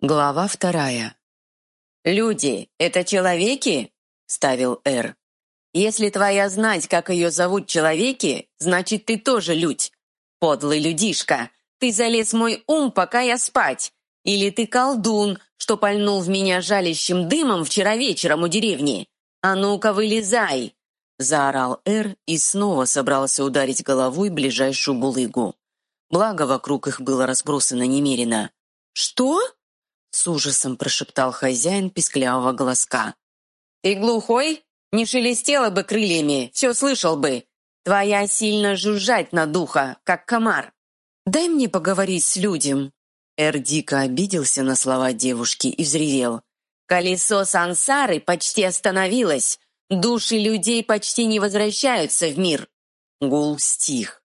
Глава вторая. «Люди — это человеки?» — ставил Эр. «Если твоя знать, как ее зовут человеки, значит, ты тоже людь. Подлый людишка, ты залез в мой ум, пока я спать. Или ты колдун, что пальнул в меня жалящим дымом вчера вечером у деревни. А ну-ка, вылезай!» Заорал Эр и снова собрался ударить головой ближайшую булыгу. Благо, вокруг их было разбросано немерено. «Что?» С ужасом прошептал хозяин писклявого голоска. «Ты глухой? Не шелестела бы крыльями, все слышал бы. Твоя сильно жужжать на духа, как комар. Дай мне поговорить с людям». Эр дико обиделся на слова девушки и взревел. «Колесо сансары почти остановилось. Души людей почти не возвращаются в мир». Гул стих.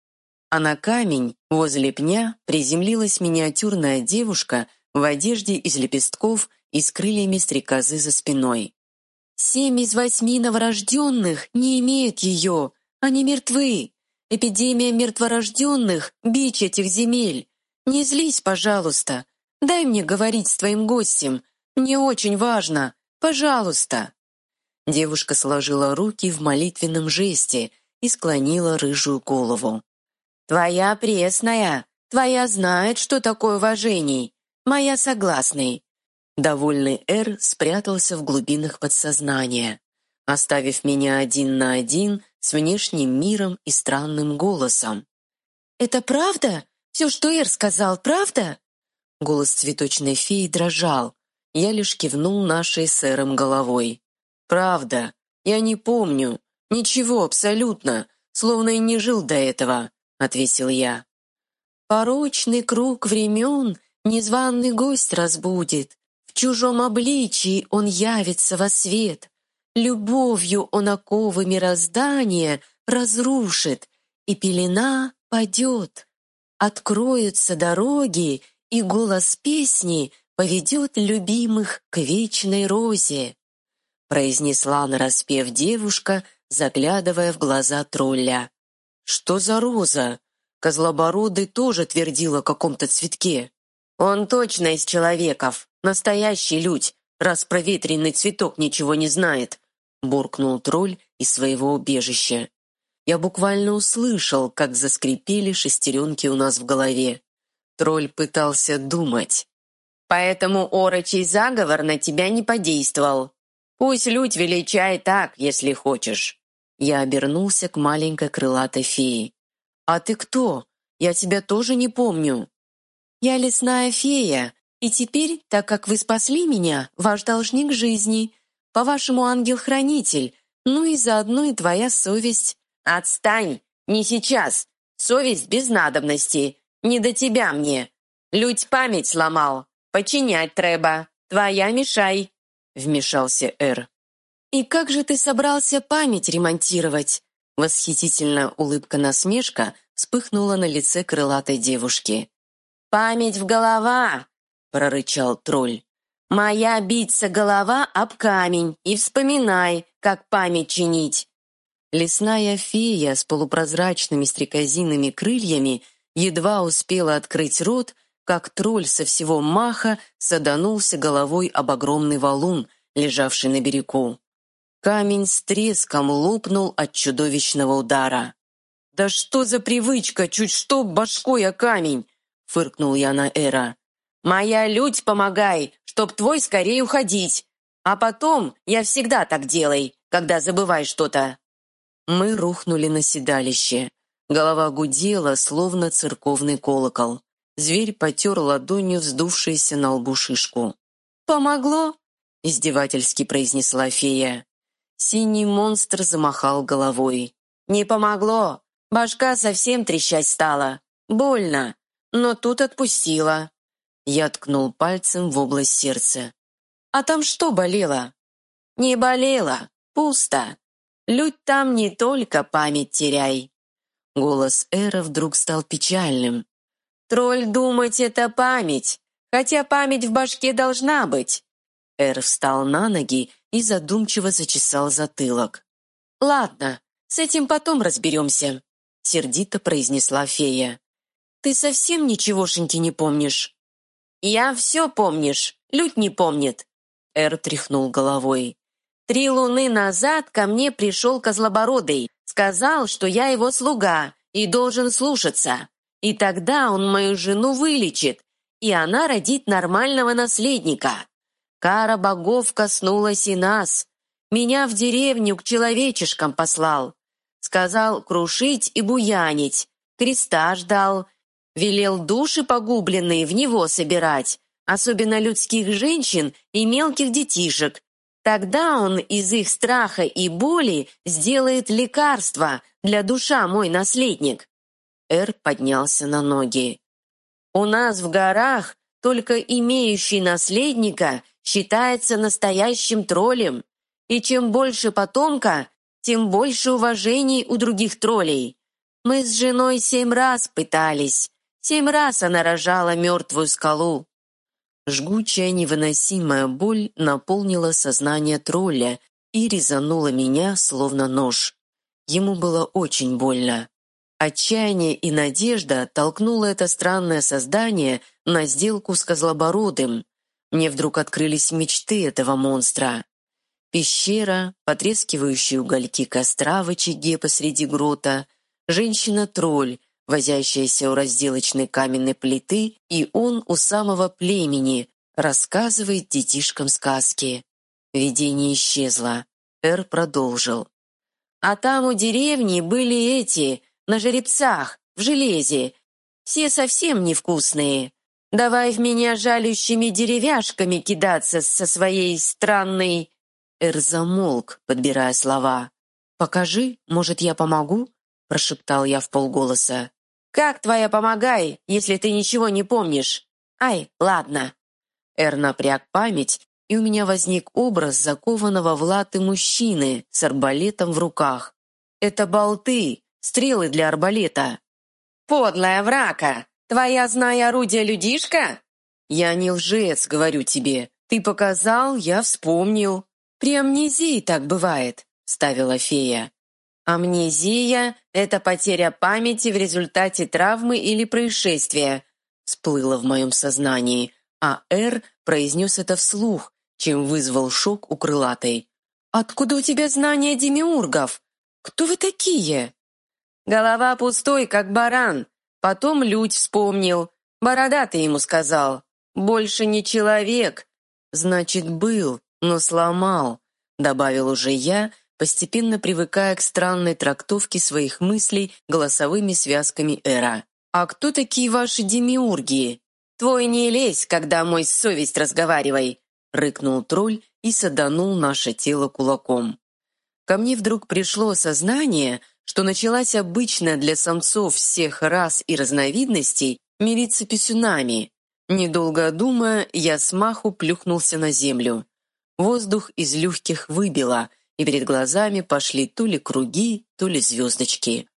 А на камень возле пня приземлилась миниатюрная девушка в одежде из лепестков и с крыльями стрекозы за спиной. «Семь из восьми новорожденных не имеют ее, они мертвы. Эпидемия мертворожденных — бич этих земель. Не злись, пожалуйста. Дай мне говорить с твоим гостем. Мне очень важно. Пожалуйста». Девушка сложила руки в молитвенном жесте и склонила рыжую голову. «Твоя пресная, твоя знает, что такое уважение. Моя согласный». Довольный Эр спрятался в глубинах подсознания, оставив меня один на один с внешним миром и странным голосом. «Это правда? Все, что Эр сказал, правда?» Голос цветочной феи дрожал. Я лишь кивнул нашей с головой. «Правда. Я не помню. Ничего, абсолютно. Словно и не жил до этого», — ответил я. «Порочный круг времен Незваный гость разбудит, в чужом обличии он явится во свет. Любовью он оковы мироздания разрушит, и пелена падет. Откроются дороги, и голос песни поведет любимых к вечной розе. Произнесла нараспев девушка, заглядывая в глаза тролля. «Что за роза?» Козлобородый тоже твердил о каком-то цветке. «Он точно из человеков, настоящий людь, раз проветренный цветок ничего не знает», буркнул тролль из своего убежища. Я буквально услышал, как заскрипели шестеренки у нас в голове. Тролль пытался думать. «Поэтому орочий заговор на тебя не подействовал. Пусть людь величай так, если хочешь». Я обернулся к маленькой крылатой фее. «А ты кто? Я тебя тоже не помню». Я лесная фея, и теперь, так как вы спасли меня, ваш должник жизни, по-вашему ангел-хранитель, ну и заодно и твоя совесть. Отстань! Не сейчас! Совесть без надобности. Не до тебя мне. Людь память сломал. Починять треба. Твоя мешай. Вмешался Эр. «И как же ты собрался память ремонтировать?» Восхитительная улыбка-насмешка вспыхнула на лице крылатой девушки. «Память в голова!» — прорычал тролль. «Моя биться голова об камень, и вспоминай, как память чинить!» Лесная фея с полупрозрачными стрекозиными крыльями едва успела открыть рот, как тролль со всего маха саданулся головой об огромный валун, лежавший на берегу. Камень с треском лопнул от чудовищного удара. «Да что за привычка, чуть что башкой о камень!» Фыркнул я на Эра. «Моя людь помогай, чтоб твой скорее уходить. А потом я всегда так делай, когда забывай что-то». Мы рухнули на седалище. Голова гудела, словно церковный колокол. Зверь потер ладонью вздувшуюся на лбу шишку. «Помогло?» — издевательски произнесла фея. Синий монстр замахал головой. «Не помогло. Башка совсем трещать стала. Больно но тут отпустила. Я ткнул пальцем в область сердца. «А там что болело?» «Не болело, пусто. Людь там не только память теряй». Голос Эра вдруг стал печальным. «Тролль думать — это память, хотя память в башке должна быть». Эр встал на ноги и задумчиво зачесал затылок. «Ладно, с этим потом разберемся», — сердито произнесла фея. Ты совсем ничегошеньки не помнишь?» «Я все помнишь, Людь не помнит». Эр тряхнул головой. «Три луны назад ко мне пришел Козлобородый. Сказал, что я его слуга и должен слушаться. И тогда он мою жену вылечит, и она родит нормального наследника. Кара богов коснулась и нас. Меня в деревню к человечешкам послал. Сказал крушить и буянить, креста ждал, велел души погубленные в него собирать, особенно людских женщин и мелких детишек. Тогда он из их страха и боли сделает лекарство для душа мой наследник. Эр поднялся на ноги. У нас в горах только имеющий наследника считается настоящим троллем, и чем больше потомка, тем больше уважений у других троллей. Мы с женой семь раз пытались, семь раз она рожала мертвую скалу. Жгучая невыносимая боль наполнила сознание тролля и резанула меня, словно нож. Ему было очень больно. Отчаяние и надежда толкнуло это странное создание на сделку с Козлобородым. Мне вдруг открылись мечты этого монстра. Пещера, потрескивающие угольки костра в очаге посреди грота, женщина-тролль, возящаяся у разделочной каменной плиты, и он у самого племени, рассказывает детишкам сказки. Видение исчезло. Эр продолжил. А там у деревни были эти, на жеребцах, в железе. Все совсем невкусные. Давай в меня жалющими деревяшками кидаться со своей странной...» Эр замолк, подбирая слова. «Покажи, может, я помогу?» Прошептал я в полголоса. «Как твоя помогай, если ты ничего не помнишь? Ай, ладно». Эр напряг память, и у меня возник образ закованного в латы мужчины с арбалетом в руках. «Это болты, стрелы для арбалета». «Подлая врака! Твоя, зная орудие, людишка?» «Я не лжец, говорю тебе. Ты показал, я вспомнил». «При амнезии так бывает», — ставила фея. «Амнезия — это потеря памяти в результате травмы или происшествия», всплыло в моем сознании, а Эр произнес это вслух, чем вызвал шок у крылатой. «Откуда у тебя знания демиургов? Кто вы такие?» «Голова пустой, как баран. Потом Людь вспомнил. Бородатый ему сказал. Больше не человек. Значит, был, но сломал», добавил уже я, постепенно привыкая к странной трактовке своих мыслей голосовыми связками Эра. «А кто такие ваши демиурги?» «Твой не лезь, когда мой совесть разговаривай!» рыкнул тролль и саданул наше тело кулаком. Ко мне вдруг пришло осознание, что началась обычная для самцов всех рас и разновидностей мириться писюнами. Недолго думая, я смаху плюхнулся на землю. Воздух из легких выбило, и перед глазами пошли то ли круги, то ли звездочки.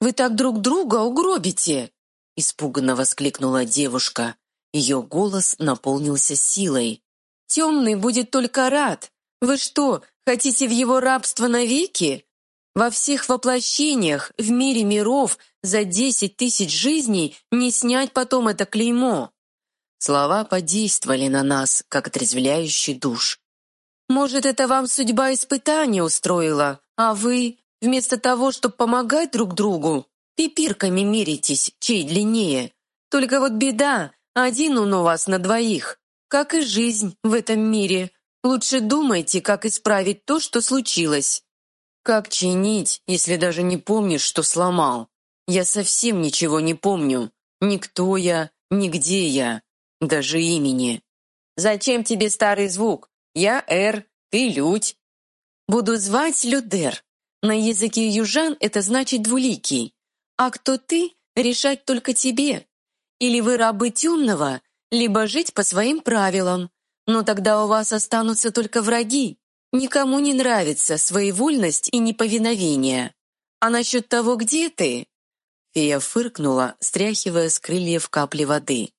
«Вы так друг друга угробите!» Испуганно воскликнула девушка. Ее голос наполнился силой. «Темный будет только рад. Вы что, хотите в его рабство навеки? Во всех воплощениях в мире миров за десять тысяч жизней не снять потом это клеймо. Слова подействовали на нас, как отрезвляющий душ. Может, это вам судьба испытания устроила, а вы, вместо того, чтобы помогать друг другу, пипирками миритесь, чей длиннее. Только вот беда, один он у вас на двоих. Как и жизнь в этом мире. Лучше думайте, как исправить то, что случилось. Как чинить, если даже не помнишь, что сломал? Я совсем ничего не помню. Никто я, нигде я, даже имени. Зачем тебе старый звук? Я Эр, ты Людь. Буду звать Людер. На языке южан это значит двуликий. А кто ты, решать только тебе. Или вы рабы темного, либо жить по своим правилам. Но тогда у вас останутся только враги. Никому не нравится своевольность и неповиновение. А насчет того, где ты?» Фея фыркнула, стряхивая с крыльев капли воды.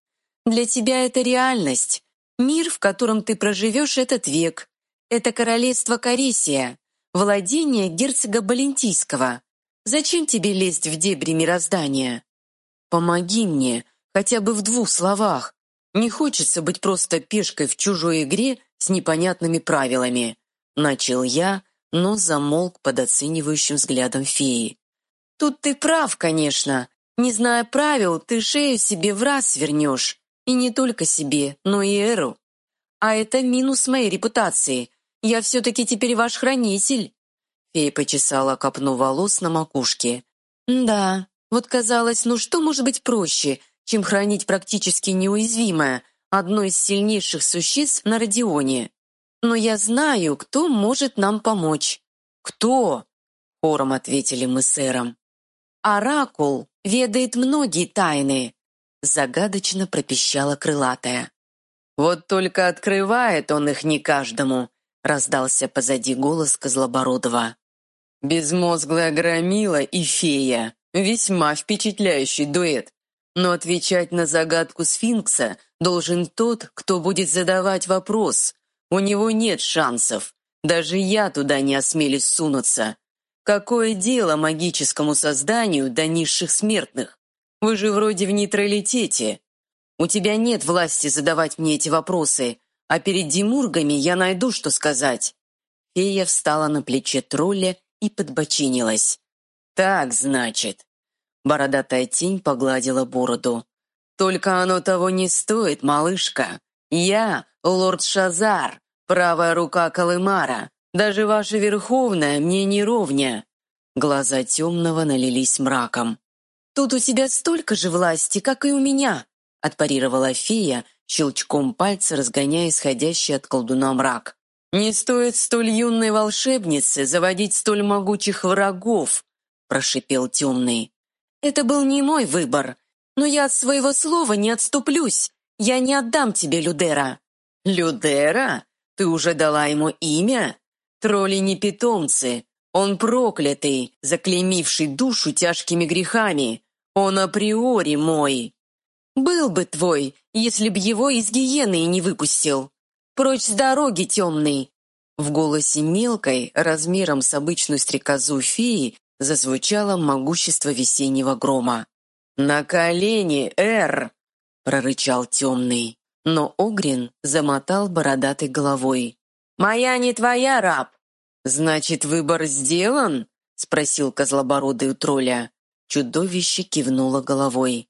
«Для тебя это реальность. Мир, в котором ты проживешь этот век. Это королевство Карисия, владение герцога Балентийского. Зачем тебе лезть в дебри мироздания? Помоги мне, хотя бы в двух словах. Не хочется быть просто пешкой в чужой игре с непонятными правилами. Начал я, но замолк под оценивающим взглядом феи. Тут ты прав, конечно. Не зная правил, ты шею себе в раз свернешь. И не только себе, но и Эру. А это минус моей репутации. Я все-таки теперь ваш хранитель. Фея почесала копну волос на макушке. Да, вот казалось, ну что может быть проще, чем хранить практически неуязвимое, одно из сильнейших существ на Родионе. Но я знаю, кто может нам помочь. Кто? Хором ответили мы с Эром. Оракул ведает многие тайны, загадочно пропищала крылатая. Вот только открывает он их не каждому, раздался позади голос Козлобородова. Безмозглая громила и фея. Весьма впечатляющий дуэт. Но отвечать на загадку сфинкса должен тот, кто будет задавать вопрос. У него нет шансов. Даже я туда не осмелюсь сунуться. Какое дело магическому созданию до низших смертных? Вы же вроде в нейтралитете. У тебя нет власти задавать мне эти вопросы, а перед демургами я найду, что сказать. Фея встала на плече тролля и подбочинилась. «Так, значит, Бородатая тень погладила бороду. «Только оно того не стоит, малышка. Я — лорд Шазар, правая рука Калымара. Даже ваша верховная мне не ровня». Глаза темного налились мраком. «Тут у тебя столько же власти, как и у меня», — отпарировала фея, щелчком пальца разгоняя исходящий от колдуна мрак. «Не стоит столь юной волшебнице заводить столь могучих врагов», — прошипел темный. Это был не мой выбор, но я от своего слова не отступлюсь. Я не отдам тебе Людера». «Людера? Ты уже дала ему имя? Тролли не питомцы. Он проклятый, заклеймивший душу тяжкими грехами. Он априори мой». «Был бы твой, если б его из гиены не выпустил. Прочь с дороги темный!» В голосе мелкой, размером с обычную стрекозу феи, зазвучало могущество весеннего грома. «На колени, Эр!» — прорычал темный. Но Огрин замотал бородатой головой. «Моя не твоя, раб!» «Значит, выбор сделан?» — спросил козлобородый у тролля. Чудовище кивнуло головой.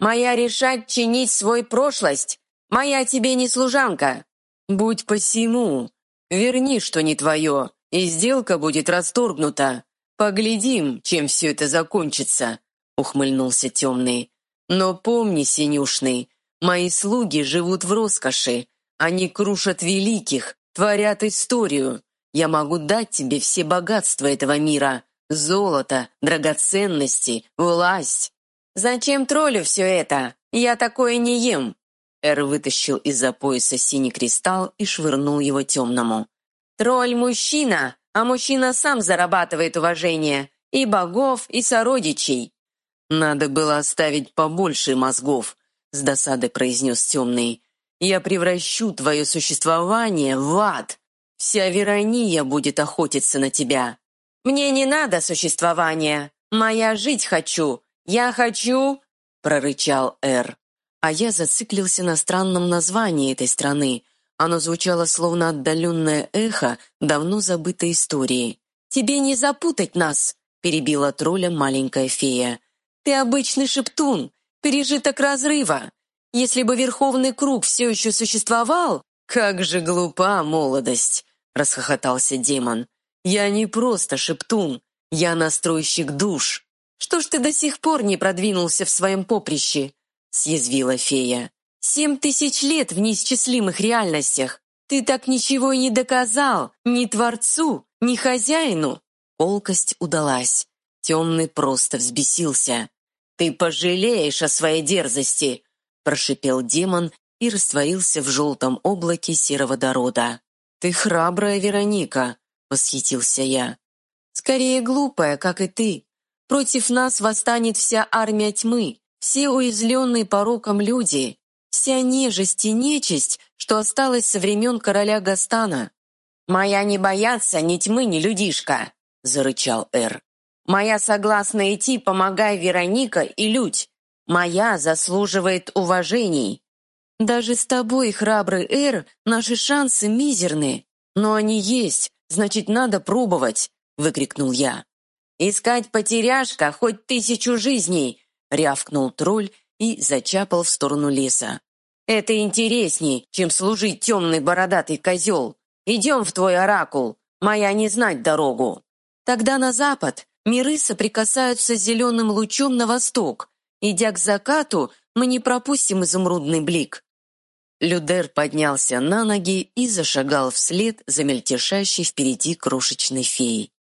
«Моя решать чинить свой прошлость! Моя тебе не служанка!» «Будь посему! Верни, что не твое, и сделка будет расторгнута!» «Поглядим, чем все это закончится», — ухмыльнулся темный. «Но помни, синюшный, мои слуги живут в роскоши. Они крушат великих, творят историю. Я могу дать тебе все богатства этого мира. Золото, драгоценности, власть. Зачем троллю все это? Я такое не ем. Эр вытащил из-за пояса синий кристалл и швырнул его темному. «Тролль – мужчина, а мужчина сам зарабатывает уважение и богов, и сородичей. «Надо было оставить побольше мозгов», — с досадой произнес темный. «Я превращу твое существование в ад. Вся Верония будет охотиться на тебя». «Мне не надо существования. Моя жить хочу. Я хочу...» — прорычал Эр. А я зациклился на странном названии этой страны — оно звучало словно отдаленное эхо давно забытой истории. «Тебе не запутать нас!» — перебила тролля маленькая фея. «Ты обычный шептун, пережиток разрыва. Если бы Верховный Круг все еще существовал...» «Как же глупа молодость!» — расхохотался демон. «Я не просто шептун, я настройщик душ. Что ж ты до сих пор не продвинулся в своем поприще?» — съязвила фея. Семь тысяч лет в неисчислимых реальностях. Ты так ничего и не доказал ни Творцу, ни хозяину. Колкость удалась. Темный просто взбесился. «Ты пожалеешь о своей дерзости!» прошипел демон и растворился в желтом облаке сероводорода. «Ты храбрая, Вероника!» — восхитился я. «Скорее глупая, как и ты. Против нас восстанет вся армия тьмы, все уязвленные пороком люди. Вся нежесть и нечисть, что осталось со времен короля Гастана. «Моя не бояться ни тьмы, ни людишка!» — зарычал Эр. «Моя согласна идти, помогай Вероника и Людь. Моя заслуживает уважений. Даже с тобой, храбрый Эр, наши шансы мизерны. Но они есть, значит, надо пробовать, выкрикнул я. «Искать потеряшка хоть тысячу жизней!» — рявкнул тролль и зачапал в сторону леса. «Это интересней, чем служить темный бородатый козел. Идем в твой оракул, моя не знать дорогу». Тогда на запад миры соприкасаются с зеленым лучом на восток. Идя к закату, мы не пропустим изумрудный блик. Людер поднялся на ноги и зашагал вслед за мельтешащей впереди крошечной феей.